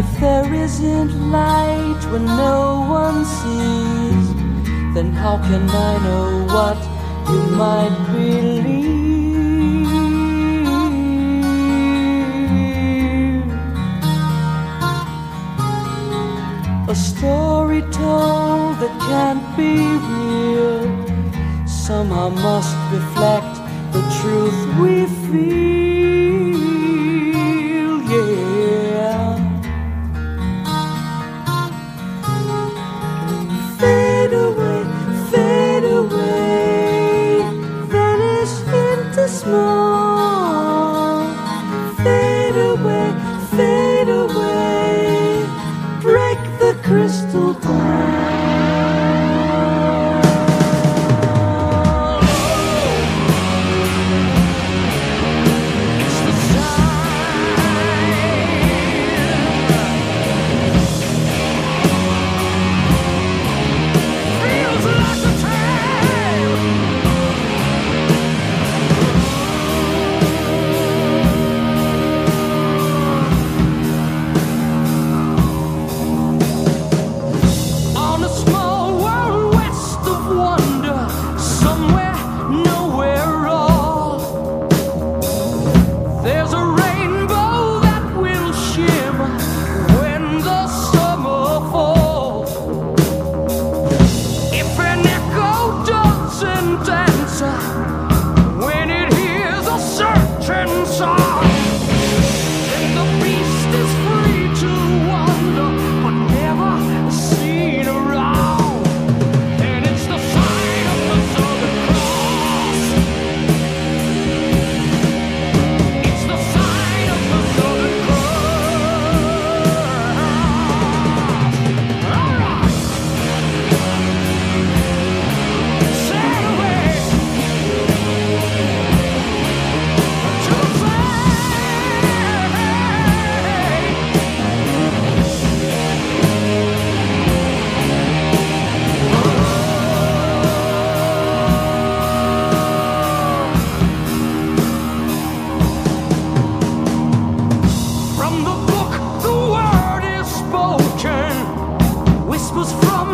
If there isn't light when no one sees, then how can I know what you might believe? A story told that can't be real somehow must reflect the truth we feel, yeah. Fade away, fade away, vanish into small. Fade away, fade away, break the crystal ball.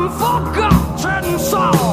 Forgotten song.